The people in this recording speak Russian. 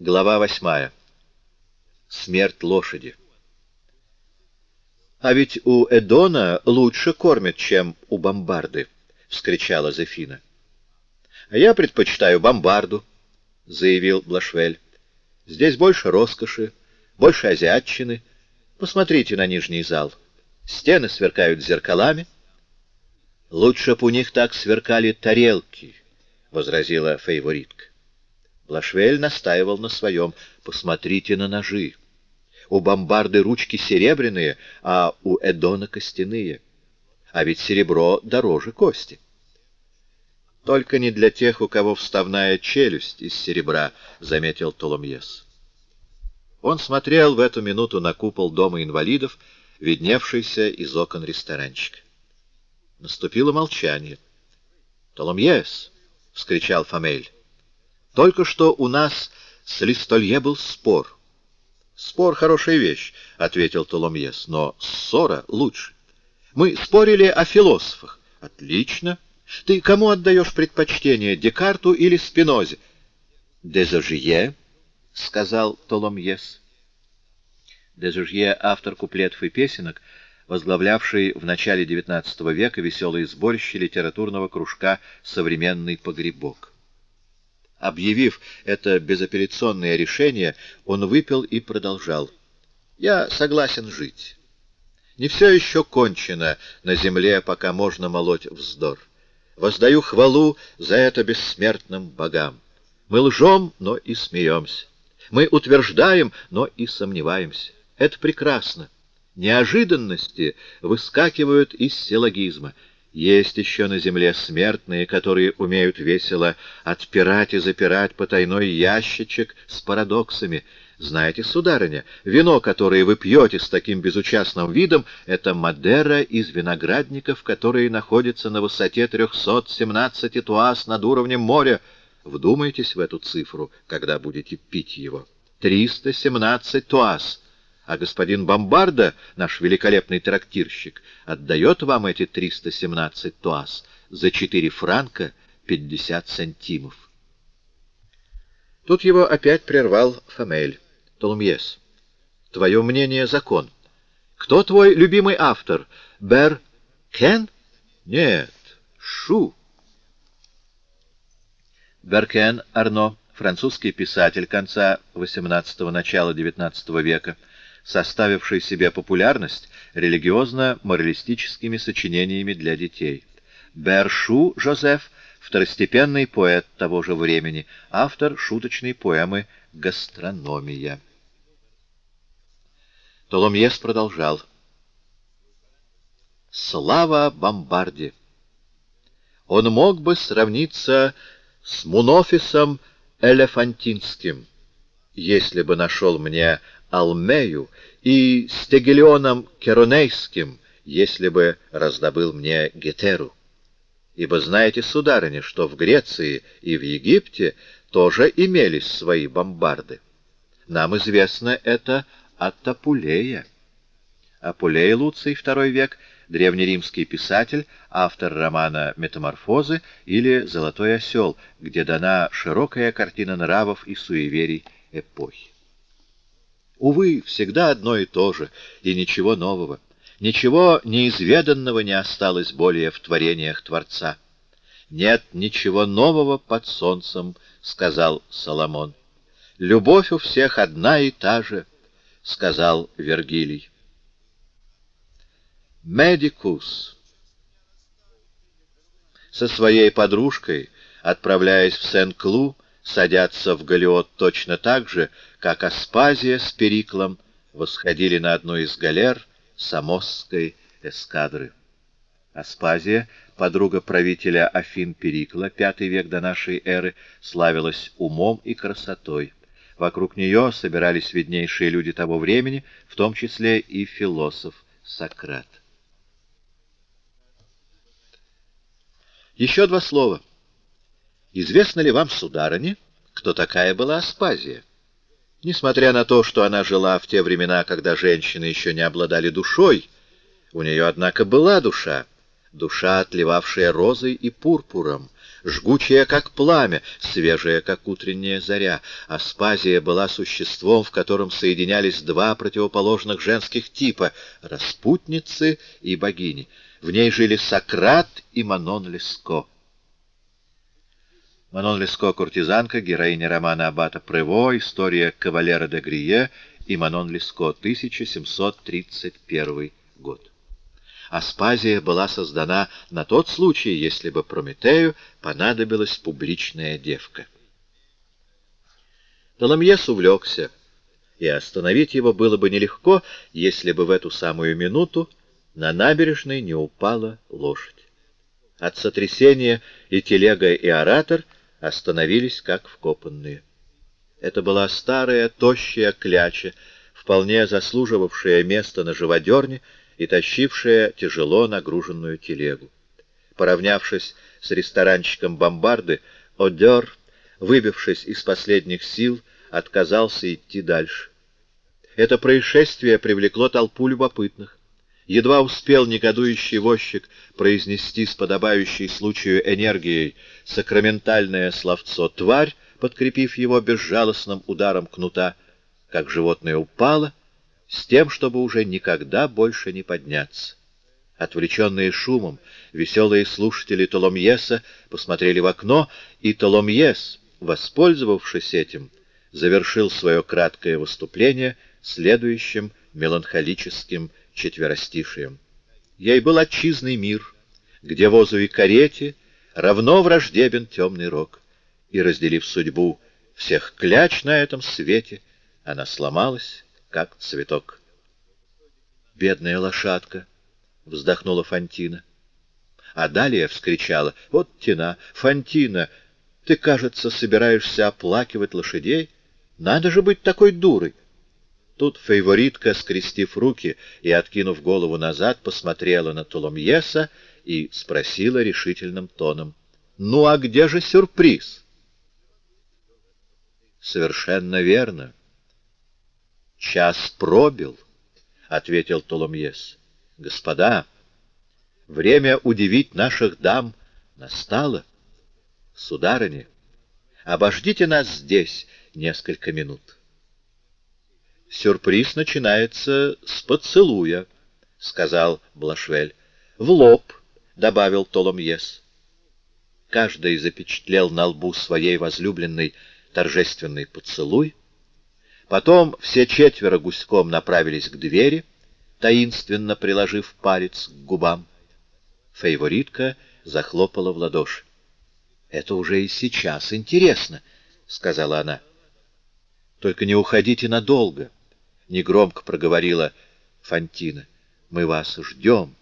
Глава восьмая. Смерть лошади. «А ведь у Эдона лучше кормят, чем у бомбарды!» — вскричала Зефина. «А я предпочитаю бомбарду», — заявил Блашвель. «Здесь больше роскоши, больше азиатчины. Посмотрите на нижний зал. Стены сверкают зеркалами». «Лучше б у них так сверкали тарелки», — возразила фейворитка. Лашвель настаивал на своем. «Посмотрите на ножи. У бомбарды ручки серебряные, а у Эдона костяные. А ведь серебро дороже кости». «Только не для тех, у кого вставная челюсть из серебра», — заметил Толомьес. Он смотрел в эту минуту на купол дома инвалидов, видневшийся из окон ресторанчика. Наступило молчание. «Толомьес!» — вскричал Фамель. Только что у нас с Листолье был спор. «Спор — хорошая вещь», — ответил Толомьес, — «но ссора лучше. Мы спорили о философах. Отлично. Ты кому отдаешь предпочтение, Декарту или Спинозе?» «Дезожье», — сказал Толомьес. Дезожье — автор куплетов и песенок, возглавлявший в начале XIX века веселые сборище литературного кружка «Современный погребок». Объявив это безапелляционное решение, он выпил и продолжал. «Я согласен жить. Не все еще кончено на земле, пока можно молоть вздор. Воздаю хвалу за это бессмертным богам. Мы лжем, но и смеемся. Мы утверждаем, но и сомневаемся. Это прекрасно. Неожиданности выскакивают из силлогизма — есть еще на земле смертные, которые умеют весело отпирать и запирать потайной ящичек с парадоксами. Знаете, сударыня, вино, которое вы пьете с таким безучастным видом, это Мадера из виноградников, которые находятся на высоте 317 туаз над уровнем моря. Вдумайтесь в эту цифру, когда будете пить его. 317 туаз а господин Бомбарда, наш великолепный трактирщик, отдает вам эти 317 туаз за 4 франка 50 сантимов. Тут его опять прервал Фамель. Толумьес, твое мнение — закон. Кто твой любимый автор? Бер Кен? Нет, Шу. Беркен Арно, французский писатель конца XVIII – начала XIX века, составивший себе популярность религиозно-моралистическими сочинениями для детей. Бершу Жозеф — второстепенный поэт того же времени, автор шуточной поэмы «Гастрономия». Толомьес продолжал. «Слава Бомбарде! Он мог бы сравниться с Мунофисом Элефантинским, если бы нашел мне Алмею и Стегелионом Керонейским, если бы раздобыл мне Гетеру. Ибо знаете, сударыня, что в Греции и в Египте тоже имелись свои бомбарды. Нам известно это от Апулея. Апулей Луций, II век, древнеримский писатель, автор романа «Метаморфозы» или «Золотой осел», где дана широкая картина нравов и суеверий эпохи. Увы, всегда одно и то же, и ничего нового. Ничего неизведанного не осталось более в творениях Творца. «Нет ничего нового под солнцем», — сказал Соломон. «Любовь у всех одна и та же», — сказал Вергилий. Медикус со своей подружкой, отправляясь в Сен-Клу, садятся в галеот точно так же, как Аспазия с Периклом восходили на одну из галер Самосской эскадры. Аспазия, подруга правителя Афин Перикла, пятый век до нашей эры, славилась умом и красотой. Вокруг нее собирались виднейшие люди того времени, в том числе и философ Сократ. Еще два слова. Известно ли вам, сударыня, кто такая была Аспазия? Несмотря на то, что она жила в те времена, когда женщины еще не обладали душой, у нее, однако, была душа, душа, отливавшая розой и пурпуром, жгучая, как пламя, свежая, как утренняя заря. Аспазия была существом, в котором соединялись два противоположных женских типа — распутницы и богини. В ней жили Сократ и Манон Леско. Манон Леско — куртизанка, героиня романа Аббата Прево, история кавалера де Грие и Манон Леско, 1731 год. Аспазия была создана на тот случай, если бы Прометею понадобилась публичная девка. Толомьес увлекся, и остановить его было бы нелегко, если бы в эту самую минуту на набережной не упала лошадь. От сотрясения и телега, и оратор остановились как вкопанные. Это была старая, тощая кляча, вполне заслуживавшая место на живодерне, и тащившая тяжело нагруженную телегу. Поравнявшись с ресторанчиком бомбарды, Одер, выбившись из последних сил, отказался идти дальше. Это происшествие привлекло толпу любопытных. Едва успел негодующий возчик произнести с подобающей случаю энергией сакраментальное словцо «тварь», подкрепив его безжалостным ударом кнута, как животное упало с тем, чтобы уже никогда больше не подняться. Отвлеченные шумом, веселые слушатели Толомьеса посмотрели в окно, и Толомьес, воспользовавшись этим, завершил свое краткое выступление следующим меланхолическим четверостишием. Ей был отчизный мир, где возу и карете равно враждебен темный рок, и, разделив судьбу всех кляч на этом свете, она сломалась как цветок. «Бедная лошадка!» — вздохнула Фантина. А далее вскричала, «Вот тена! Фантина, ты, кажется, собираешься оплакивать лошадей? Надо же быть такой дурой!» Тут фаворитка, скрестив руки и откинув голову назад, посмотрела на Толомьеса и спросила решительным тоном, «Ну а где же сюрприз?» «Совершенно верно!» Час пробил, — ответил Толомьес. — Господа, время удивить наших дам настало. Сударыня, обождите нас здесь несколько минут. Сюрприз начинается с поцелуя, — сказал Блашвель. — В лоб, — добавил Толомьес. Каждый запечатлел на лбу своей возлюбленной торжественный поцелуй, Потом все четверо гуськом направились к двери, таинственно приложив палец к губам. Фейворитка захлопала в ладоши. — Это уже и сейчас интересно, — сказала она. — Только не уходите надолго, — негромко проговорила Фантина. — Мы вас ждем.